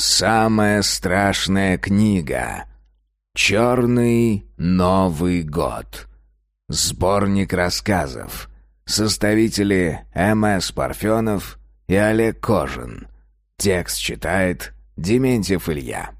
Самая страшная книга. Черный Новый год. Сборник рассказов. Составители М.С. Парфенов и Олег Кожин. Текст читает Дементьев Илья.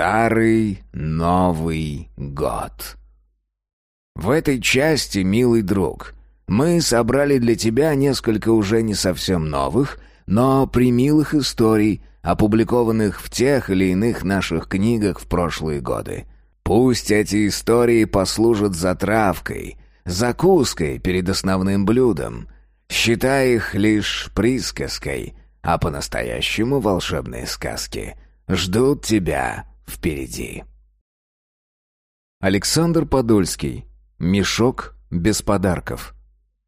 Старый Новый год. В этой части, милый друг, мы собрали для тебя несколько уже не совсем новых, но примилых историй, опубликованных в тех или иных наших книгах в прошлые годы. Пусть эти истории послужат затравкой, закуской перед основным блюдом. Считай их лишь присказкой, а по-настоящему волшебные сказки ждут тебя впереди. Александр Подольский. Мешок без подарков.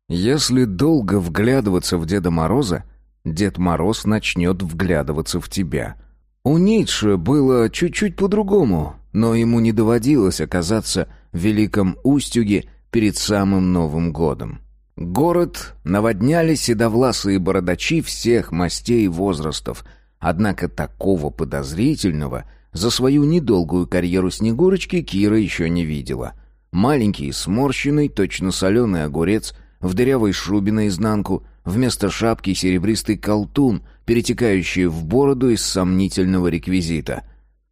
Если долго вглядываться в Деда Мороза, Дед Мороз начнет вглядываться в тебя. У Ницше было чуть-чуть по-другому, но ему не доводилось оказаться в Великом Устюге перед самым Новым годом. Город наводняли седовласые бородачи всех мастей и возрастов, однако такого подозрительного – за свою недолгую карьеру Снегурочки Кира еще не видела. Маленький, сморщенный, точно соленый огурец, в дырявой шубе наизнанку, вместо шапки серебристый колтун, перетекающий в бороду из сомнительного реквизита.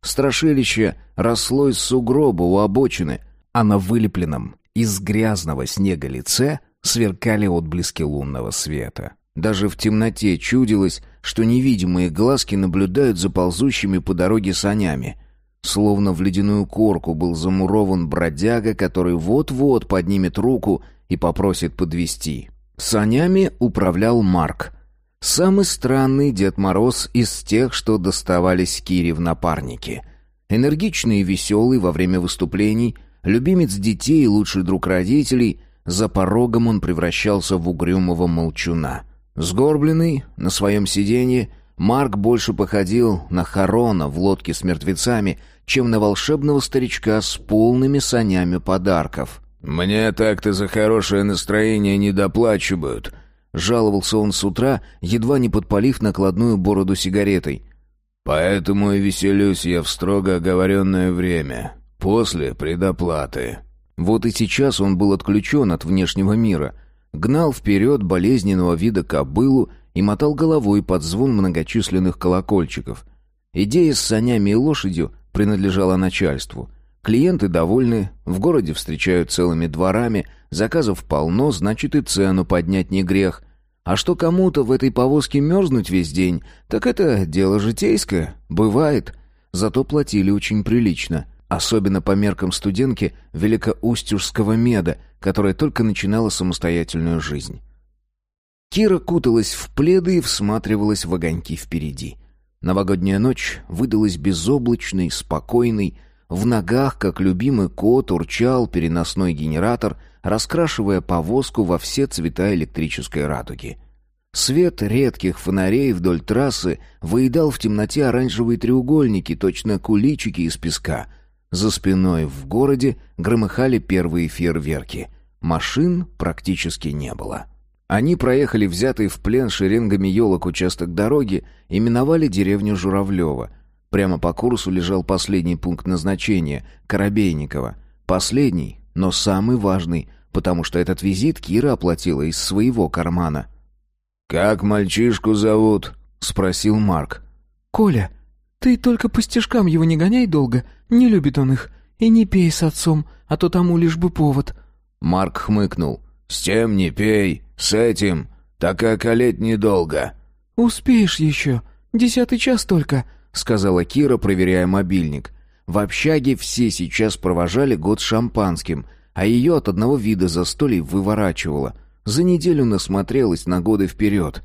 Страшилище росло из сугроба у обочины, а на вылепленном из грязного снега лице сверкали отблески лунного света. Даже в темноте чудилось, что невидимые глазки наблюдают за ползущими по дороге санями. Словно в ледяную корку был замурован бродяга, который вот-вот поднимет руку и попросит подвести. Санями управлял Марк. Самый странный Дед Мороз из тех, что доставались Кире в напарнике. Энергичный и веселый во время выступлений, любимец детей и лучший друг родителей, за порогом он превращался в угрюмого молчуна — Сгорбленный, на своем сиденье, Марк больше походил на Харона в лодке с мертвецами, чем на волшебного старичка с полными санями подарков. «Мне так-то за хорошее настроение не доплачивают», — жаловался он с утра, едва не подпалив накладную бороду сигаретой. «Поэтому и веселюсь я в строго оговоренное время, после предоплаты». Вот и сейчас он был отключен от внешнего мира — гнал вперед болезненного вида кобылу и мотал головой под звон многочисленных колокольчиков. Идея с санями и лошадью принадлежала начальству. Клиенты довольны, в городе встречают целыми дворами, заказов полно, значит и цену поднять не грех. А что кому-то в этой повозке мерзнуть весь день, так это дело житейское, бывает. Зато платили очень прилично — Особенно по меркам студентки Великоустюжского меда, которая только начинала самостоятельную жизнь. Кира куталась в пледы и всматривалась в огоньки впереди. Новогодняя ночь выдалась безоблачной, спокойной. В ногах, как любимый кот, урчал переносной генератор, раскрашивая повозку во все цвета электрической радуги. Свет редких фонарей вдоль трассы выедал в темноте оранжевые треугольники, точно куличики из песка — за спиной в городе громыхали первые фейерверки. Машин практически не было. Они проехали взятый в плен шеренгами елок участок дороги и миновали деревню Журавлева. Прямо по курсу лежал последний пункт назначения — Коробейниково. Последний, но самый важный, потому что этот визит Кира оплатила из своего кармана. «Как мальчишку зовут?» — спросил Марк. «Коля», «Ты только по стежкам его не гоняй долго, не любит он их. И не пей с отцом, а то тому лишь бы повод». Марк хмыкнул. «С тем не пей, с этим, так и околеть недолго». «Успеешь еще, десятый час только», — сказала Кира, проверяя мобильник. В общаге все сейчас провожали год шампанским. а ее от одного вида застолий выворачивало. За неделю насмотрелась на годы вперед.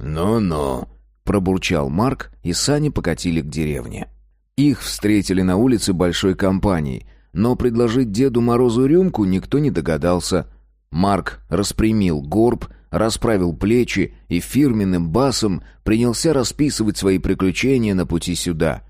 «Ну-ну», — пробурчал Марк, и сани покатили к деревне. Их встретили на улице большой компанией, но предложить Деду Морозу рюмку никто не догадался. Марк распрямил горб, расправил плечи и фирменным басом принялся расписывать свои приключения на пути сюда.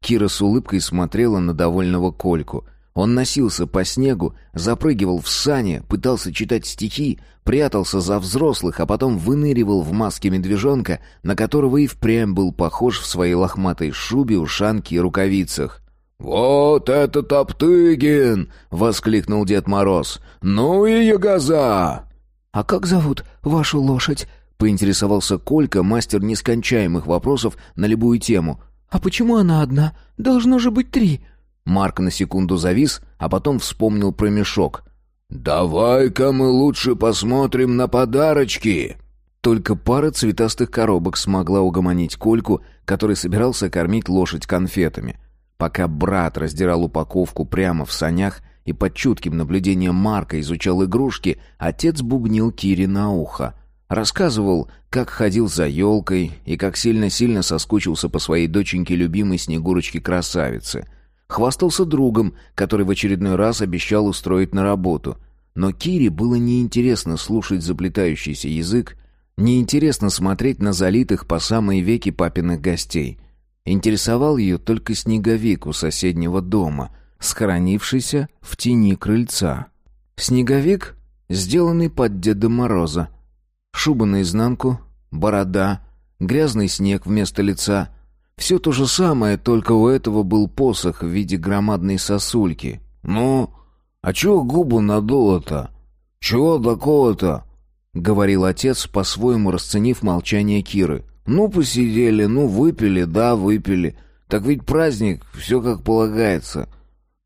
Кира с улыбкой смотрела на довольного Кольку — он носился по снегу, запрыгивал в сани, пытался читать стихи, прятался за взрослых, а потом выныривал в маске медвежонка, на которого и впрямь был похож в своей лохматой шубе, ушанке и рукавицах. «Вот это Топтыгин!» — воскликнул Дед Мороз. «Ну и ягоза!» «А как зовут вашу лошадь?» — поинтересовался Колька, мастер нескончаемых вопросов на любую тему. «А почему она одна? Должно же быть три!» Марк на секунду завис, а потом вспомнил про мешок. «Давай-ка мы лучше посмотрим на подарочки!» Только пара цветастых коробок смогла угомонить Кольку, который собирался кормить лошадь конфетами. Пока брат раздирал упаковку прямо в санях и под чутким наблюдением Марка изучал игрушки, отец бубнил Кире на ухо. Рассказывал, как ходил за елкой и как сильно-сильно соскучился по своей доченьке любимой Снегурочке-красавице — Хвастался другом, который в очередной раз обещал устроить на работу. Но Кире было неинтересно слушать заплетающийся язык, неинтересно смотреть на залитых по самые веки папиных гостей. Интересовал ее только снеговик у соседнего дома, схоронившийся в тени крыльца. Снеговик, сделанный под Деда Мороза. Шуба наизнанку, борода, грязный снег вместо лица — все то же самое, только у этого был посох в виде громадной сосульки. «Ну, а чего губу надуло-то? Чего такого-то?» — говорил отец, по-своему расценив молчание Киры. «Ну, посидели, ну, выпили, да, выпили. Так ведь праздник, все как полагается.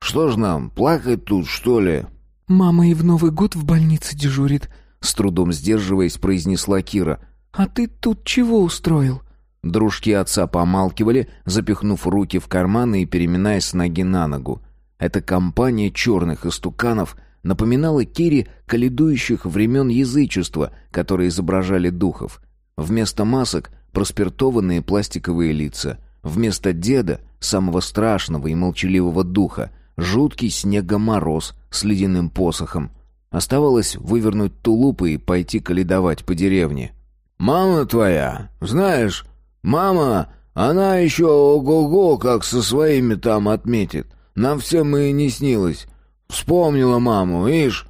Что ж нам, плакать тут, что ли?» «Мама и в Новый год в больнице дежурит», — с трудом сдерживаясь, произнесла Кира. «А ты тут чего устроил?» Дружки отца помалкивали, запихнув руки в карманы и переминаясь с ноги на ногу. Эта компания черных истуканов напоминала Кире каледующих времен язычества, которые изображали духов. Вместо масок — проспиртованные пластиковые лица. Вместо деда, самого страшного и молчаливого духа, жуткий снегомороз с ледяным посохом. Оставалось вывернуть тулупы и пойти каледовать по деревне. «Мама твоя, знаешь, «Мама, она еще ого-го, как со своими там отметит. Нам всем и не снилось. Вспомнила маму, ишь,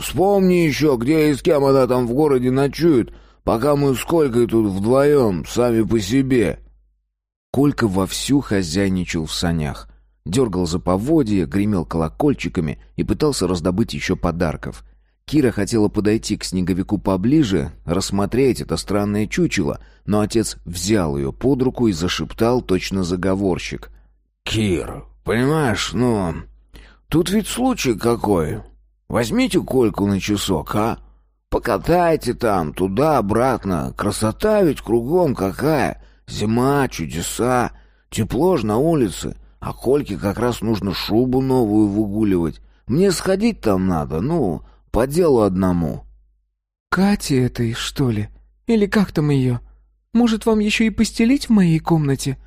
вспомни еще, где и с кем она там в городе ночует, пока мы с Колькой тут вдвоем, сами по себе». Колька вовсю хозяйничал в санях. Дергал за поводья, гремел колокольчиками и пытался раздобыть еще подарков — Кира хотела подойти к снеговику поближе, рассмотреть это странное чучело, но отец взял ее под руку и зашептал точно заговорщик. «Кир, понимаешь, ну, тут ведь случай какой. Возьмите Кольку на часок, а? Покатайте там, туда-обратно. Красота ведь кругом какая. Зима, чудеса, тепло ж на улице. А Кольке как раз нужно шубу новую выгуливать. Мне сходить там надо, ну, по делу одному». «Кате этой, что ли? Или как там ее? Может, вам еще и постелить в моей комнате?»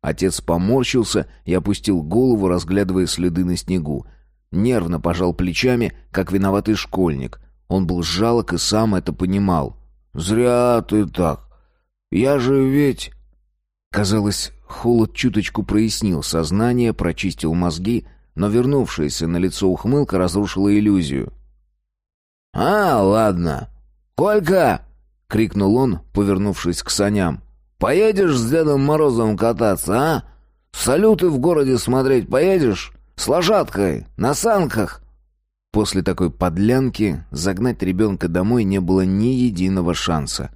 Отец поморщился и опустил голову, разглядывая следы на снегу. Нервно пожал плечами, как виноватый школьник. Он был жалок и сам это понимал. «Зря ты так. Я же ведь...» Казалось, холод чуточку прояснил сознание, прочистил мозги, но вернувшаяся на лицо ухмылка разрушила иллюзию. «А, ладно. Колька!» — крикнул он, повернувшись к саням. «Поедешь с Дедом Морозом кататься, а? Салюты в городе смотреть поедешь? С лошадкой, на санках?» После такой подлянки загнать ребенка домой не было ни единого шанса.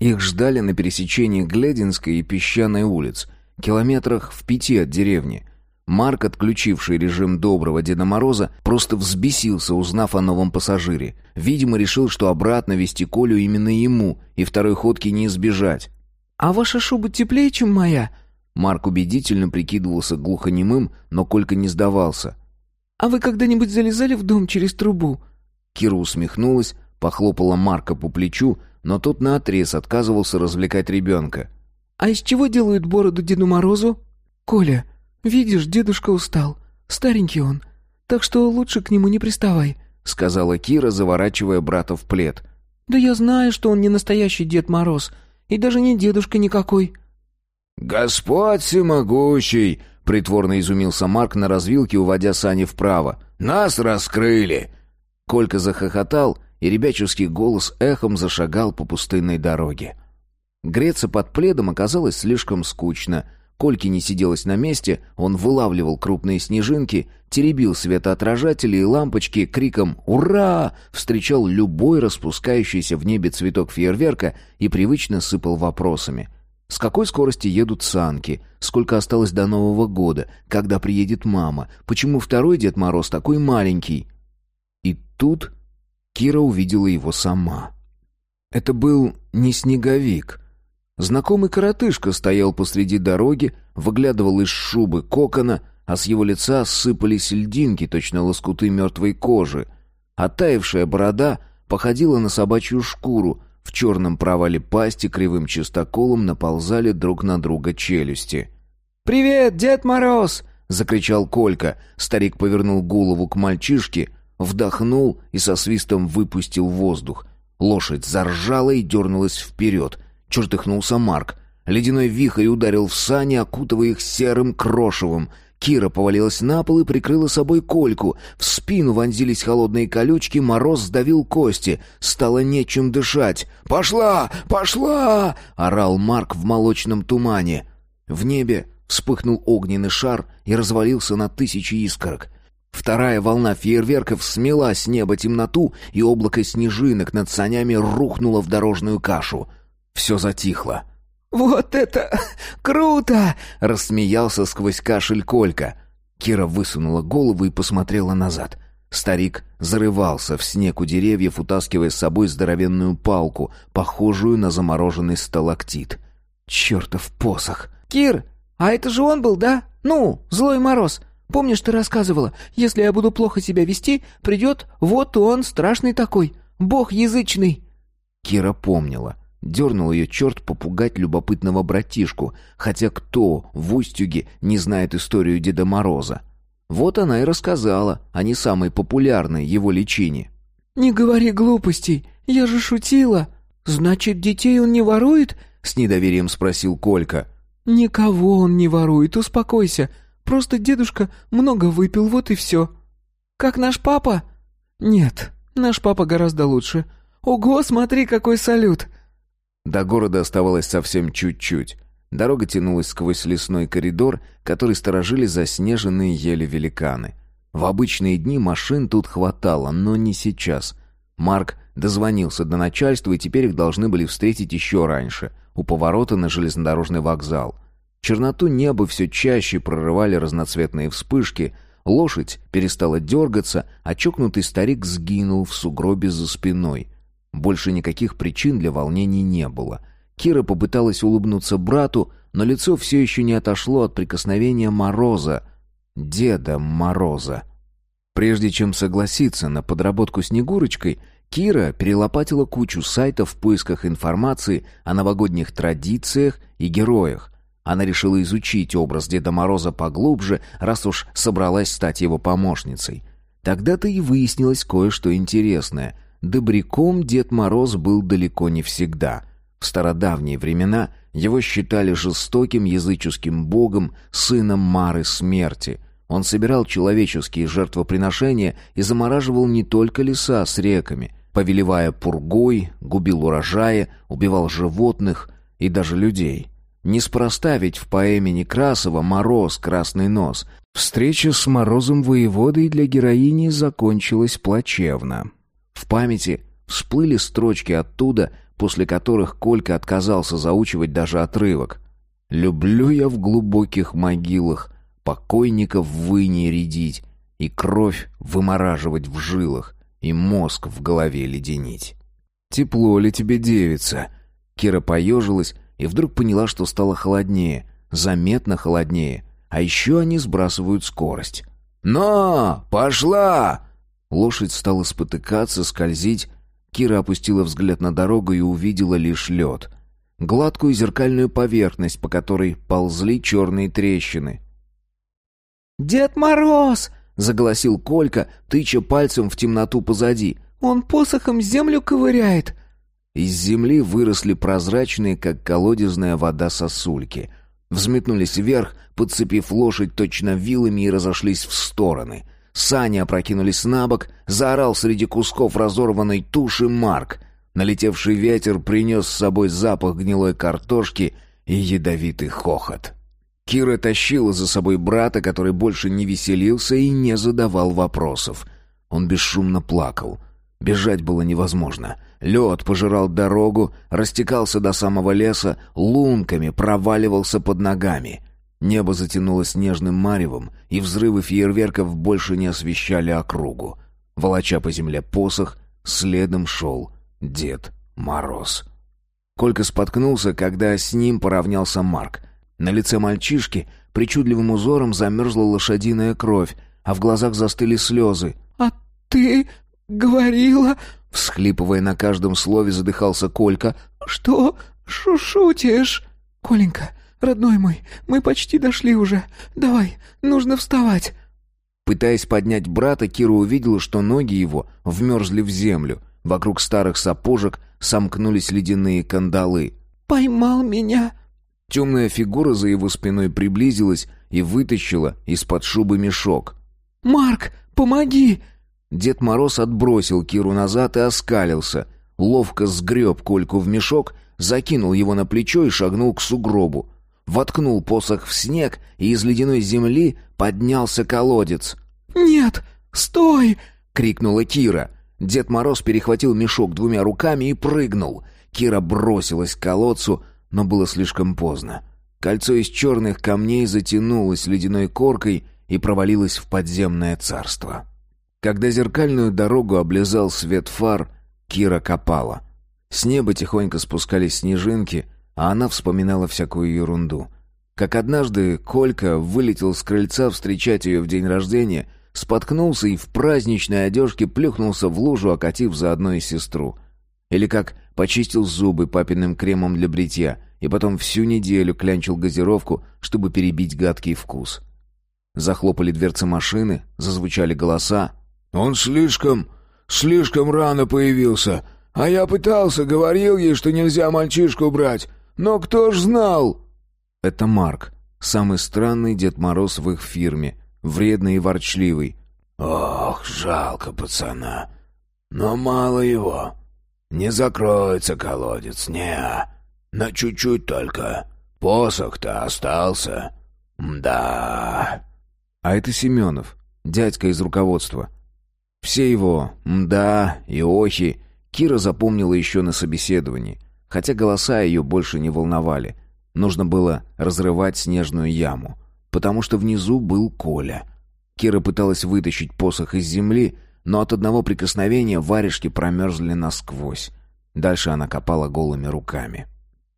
Их ждали на пересечении Глединской и Песчаной улиц, километрах в пяти от деревни — Марк, отключивший режим доброго Деда Мороза, просто взбесился, узнав о новом пассажире. Видимо, решил, что обратно вести Колю именно ему, и второй ходки не избежать. «А ваша шуба теплее, чем моя?» Марк убедительно прикидывался глухонемым, но Колька не сдавался. «А вы когда-нибудь залезали в дом через трубу?» Кира усмехнулась, похлопала Марка по плечу, но тот наотрез отказывался развлекать ребенка. «А из чего делают бороду Деду Морозу?» «Коля, видишь, дедушка устал. Старенький он. Так что лучше к нему не приставай», — сказала Кира, заворачивая брата в плед. «Да я знаю, что он не настоящий Дед Мороз, и даже не дедушка никакой». «Господь всемогущий!» — притворно изумился Марк на развилке, уводя сани вправо. «Нас раскрыли!» Колька захохотал, и ребяческий голос эхом зашагал по пустынной дороге. Греться под пледом оказалось слишком скучно. Кольке не сиделось на месте, он вылавливал крупные снежинки, теребил светоотражатели и лампочки, криком «Ура!» встречал любой распускающийся в небе цветок фейерверка и привычно сыпал вопросами. С какой скорости едут санки? Сколько осталось до Нового года? Когда приедет мама? Почему второй Дед Мороз такой маленький? И тут Кира увидела его сама. Это был не снеговик. Знакомый коротышка стоял посреди дороги, выглядывал из шубы кокона, а с его лица сыпались льдинки, точно лоскуты мертвой кожи. Оттаившая борода походила на собачью шкуру, в черном провале пасти кривым чистоколом наползали друг на друга челюсти. «Привет, Дед Мороз!» — закричал Колька. Старик повернул голову к мальчишке, вдохнул и со свистом выпустил воздух. Лошадь заржала и дернулась вперед. Чертыхнулся Марк. Ледяной вихрь ударил в сани, окутывая их серым крошевом. Кира повалилась на пол и прикрыла собой кольку. В спину вонзились холодные колючки, мороз сдавил кости. Стало нечем дышать. «Пошла! Пошла!» — орал Марк в молочном тумане. В небе вспыхнул огненный шар и развалился на тысячи искорок. Вторая волна фейерверков смела с неба темноту, и облако снежинок над санями рухнуло в дорожную кашу. Все затихло. «Вот это круто!» — рассмеялся сквозь кашель Колька. Кира высунула голову и посмотрела назад. Старик зарывался в снег у деревьев, утаскивая с собой здоровенную палку, похожую на замороженный сталактит. «Чертов посох!» «Кир, а это же он был, да? Ну, злой мороз. Помнишь, ты рассказывала, если я буду плохо себя вести, придет вот он, страшный такой, бог язычный». Кира помнила. Дернул ее черт попугать любопытного братишку, хотя кто в Устюге не знает историю Деда Мороза? Вот она и рассказала о не самой популярной его личине. «Не говори глупостей, я же шутила. Значит, детей он не ворует?» — с недоверием спросил Колька. «Никого он не ворует, успокойся. Просто дедушка много выпил, вот и все». «Как наш папа?» «Нет, наш папа гораздо лучше. Ого, смотри, какой салют!» До города оставалось совсем чуть-чуть. Дорога тянулась сквозь лесной коридор, который сторожили заснеженные ели-великаны. В обычные дни машин тут хватало, но не сейчас. Марк дозвонился до начальства, и теперь их должны были встретить еще раньше, у поворота на железнодорожный вокзал. Черноту неба все чаще прорывали разноцветные вспышки, лошадь перестала дергаться, а чокнутый старик сгинул в сугробе за спиной — больше никаких причин для волнений не было. Кира попыталась улыбнуться брату, но лицо все еще не отошло от прикосновения Мороза, Деда Мороза. Прежде чем согласиться на подработку Снегурочкой, Кира перелопатила кучу сайтов в поисках информации о новогодних традициях и героях. Она решила изучить образ Деда Мороза поглубже, раз уж собралась стать его помощницей. Тогда-то и выяснилось кое-что интересное — Добряком Дед Мороз был далеко не всегда. В стародавние времена его считали жестоким языческим богом, сыном Мары Смерти. Он собирал человеческие жертвоприношения и замораживал не только леса с реками, повелевая пургой, губил урожаи, убивал животных и даже людей. Неспроста ведь в поэме Некрасова «Мороз, красный нос» встреча с Морозом воеводой для героини закончилась плачевно. В памяти всплыли строчки оттуда, после которых Колька отказался заучивать даже отрывок. «Люблю я в глубоких могилах покойников выне рядить и кровь вымораживать в жилах и мозг в голове леденить». «Тепло ли тебе, девица?» Кира поежилась и вдруг поняла, что стало холоднее, заметно холоднее, а еще они сбрасывают скорость. «Но! Пошла!» Лошадь стала спотыкаться, скользить. Кира опустила взгляд на дорогу и увидела лишь лед. Гладкую зеркальную поверхность, по которой ползли черные трещины. «Дед Мороз!» — заголосил Колька, тыча пальцем в темноту позади. «Он посохом землю ковыряет!» Из земли выросли прозрачные, как колодезная вода, сосульки. Взметнулись вверх, подцепив лошадь точно вилами и разошлись в стороны. Сани опрокинулись на бок, заорал среди кусков разорванной туши Марк. Налетевший ветер принес с собой запах гнилой картошки и ядовитый хохот. Кира тащила за собой брата, который больше не веселился и не задавал вопросов. Он бесшумно плакал. Бежать было невозможно. Лед пожирал дорогу, растекался до самого леса, лунками проваливался под ногами. Небо затянулось нежным маревом, и взрывы фейерверков больше не освещали округу. Волоча по земле посох, следом шел Дед Мороз. Колька споткнулся, когда с ним поравнялся Марк. На лице мальчишки причудливым узором замерзла лошадиная кровь, а в глазах застыли слезы. «А ты говорила...» Всхлипывая на каждом слове, задыхался Колька. «Что шутишь?» «Коленька, родной мой, мы почти дошли уже. Давай, нужно вставать». Пытаясь поднять брата, Кира увидела, что ноги его вмерзли в землю. Вокруг старых сапожек сомкнулись ледяные кандалы. «Поймал меня!» Темная фигура за его спиной приблизилась и вытащила из-под шубы мешок. «Марк, помоги!» Дед Мороз отбросил Киру назад и оскалился. Ловко сгреб Кольку в мешок, закинул его на плечо и шагнул к сугробу. Воткнул посох в снег, и из ледяной земли поднялся колодец. «Нет, стой!» — крикнула Кира. Дед Мороз перехватил мешок двумя руками и прыгнул. Кира бросилась к колодцу, но было слишком поздно. Кольцо из черных камней затянулось ледяной коркой и провалилось в подземное царство. Когда зеркальную дорогу облизал свет фар, Кира копала. С неба тихонько спускались снежинки, а она вспоминала всякую ерунду. Как однажды Колька вылетел с крыльца встречать ее в день рождения, споткнулся и в праздничной одежке плюхнулся в лужу, окатив заодно и сестру. Или как почистил зубы папиным кремом для бритья и потом всю неделю клянчил газировку, чтобы перебить гадкий вкус. Захлопали дверцы машины, зазвучали голоса. «Он слишком, слишком рано появился, а я пытался, говорил ей, что нельзя мальчишку брать, но кто ж знал?» Это Марк, самый странный Дед Мороз в их фирме, вредный и ворчливый. «Ох, жалко пацана, но мало его». «Не закроется колодец, не На чуть-чуть только. Посох-то остался. Да. А это Семенов, дядька из руководства. Все его «мда» и «охи» Кира запомнила еще на собеседовании, хотя голоса ее больше не волновали. Нужно было разрывать снежную яму, потому что внизу был Коля. Кира пыталась вытащить посох из земли, но от одного прикосновения варежки промерзли насквозь. Дальше она копала голыми руками.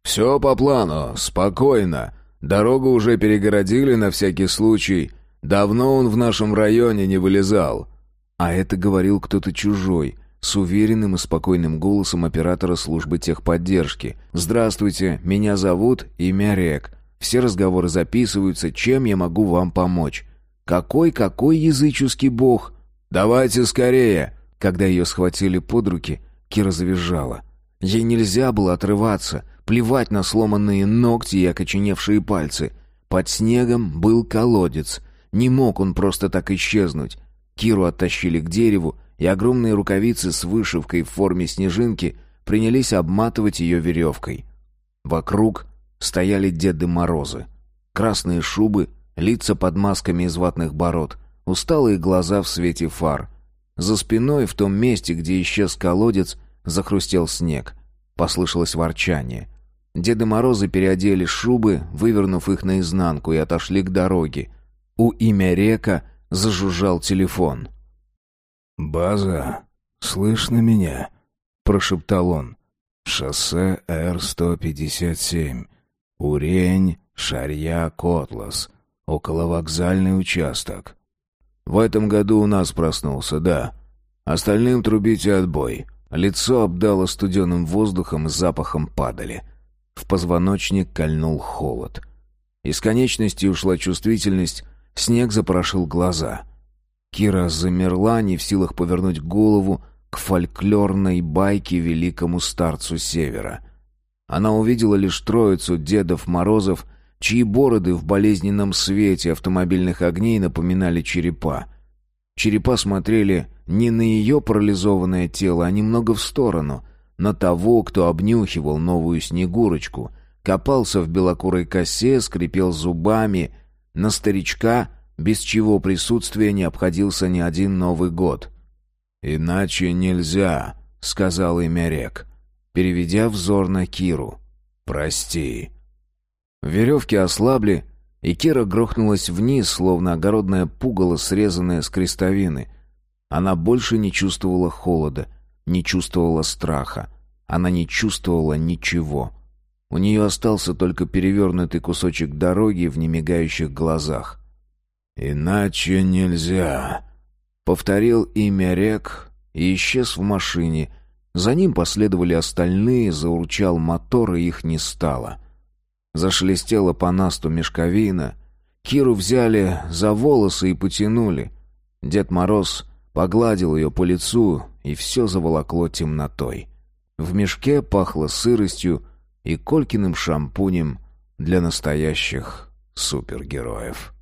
«Все по плану, спокойно. Дорогу уже перегородили на всякий случай. Давно он в нашем районе не вылезал». А это говорил кто-то чужой, с уверенным и спокойным голосом оператора службы техподдержки. «Здравствуйте, меня зовут Имя Рек. Все разговоры записываются, чем я могу вам помочь?» «Какой-какой языческий бог?» «Давайте скорее!» Когда ее схватили под руки, Кира завизжала. Ей нельзя было отрываться, плевать на сломанные ногти и окоченевшие пальцы. Под снегом был колодец. Не мог он просто так исчезнуть. Киру оттащили к дереву, и огромные рукавицы с вышивкой в форме снежинки принялись обматывать ее веревкой. Вокруг стояли Деды Морозы. Красные шубы, лица под масками из ватных бород — усталые глаза в свете фар. За спиной, в том месте, где исчез колодец, захрустел снег. Послышалось ворчание. Деды Морозы переодели шубы, вывернув их наизнанку, и отошли к дороге. У имя Река зажужжал телефон. «База, слышно меня?» — прошептал он. «Шоссе Р-157. Урень, Шарья, Котлас. Околовокзальный участок. В этом году у нас проснулся, да. Остальным трубите отбой». Лицо обдало студеным воздухом и запахом падали. В позвоночник кольнул холод. Из конечности ушла чувствительность, снег запорошил глаза. Кира замерла, не в силах повернуть голову к фольклорной байке великому старцу Севера. Она увидела лишь троицу Дедов Морозов, чьи бороды в болезненном свете автомобильных огней напоминали черепа. Черепа смотрели не на ее парализованное тело, а немного в сторону, на того, кто обнюхивал новую Снегурочку, копался в белокурой косе, скрипел зубами, на старичка, без чего присутствия не обходился ни один Новый год. «Иначе нельзя», — сказал имя рек, переведя взор на Киру. «Прости». Веревки ослабли, и Кира грохнулась вниз, словно огородное пугало, срезанное с крестовины. Она больше не чувствовала холода, не чувствовала страха. Она не чувствовала ничего. У нее остался только перевернутый кусочек дороги в немигающих глазах. «Иначе нельзя», — повторил имя рек и исчез в машине. За ним последовали остальные, заурчал мотор, и их не стало. Зашелестела по насту мешковина. Киру взяли за волосы и потянули. Дед Мороз погладил ее по лицу, и все заволокло темнотой. В мешке пахло сыростью и Колькиным шампунем для настоящих супергероев.